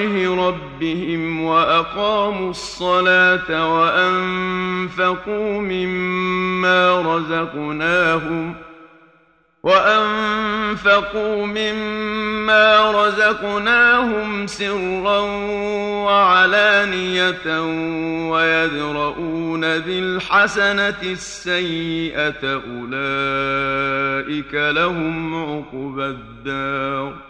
وجه ربهم وأقاموا الصلاة وأنفقوا مما رزقناهم وأنفقوا مما رزقناهم سرا وعلانية ويدرؤون بالحسنة السيئة أولئك لهم عقبى الدار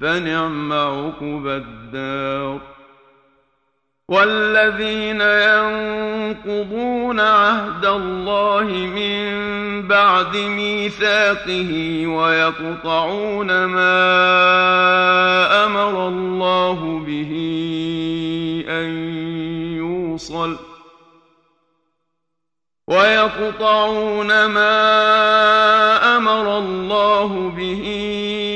فنعم عقب الدار. والذين ينقضون عهد الله من بعد ميثاقه ويقطعون ما أمر الله به أن يوصل ويقطعون ما أمر الله به أن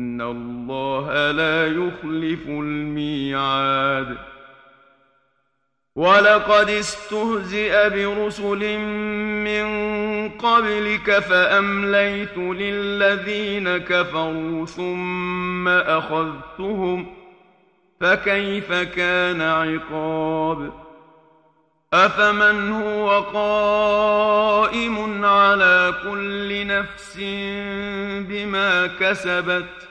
ان الله لا يخلف الميعاد ولقد استهزئ برسل من قبلك فامليت للذين كفروا ثم اخذتهم فكيف كان عقاب افمن هو قائم على كل نفس بما كسبت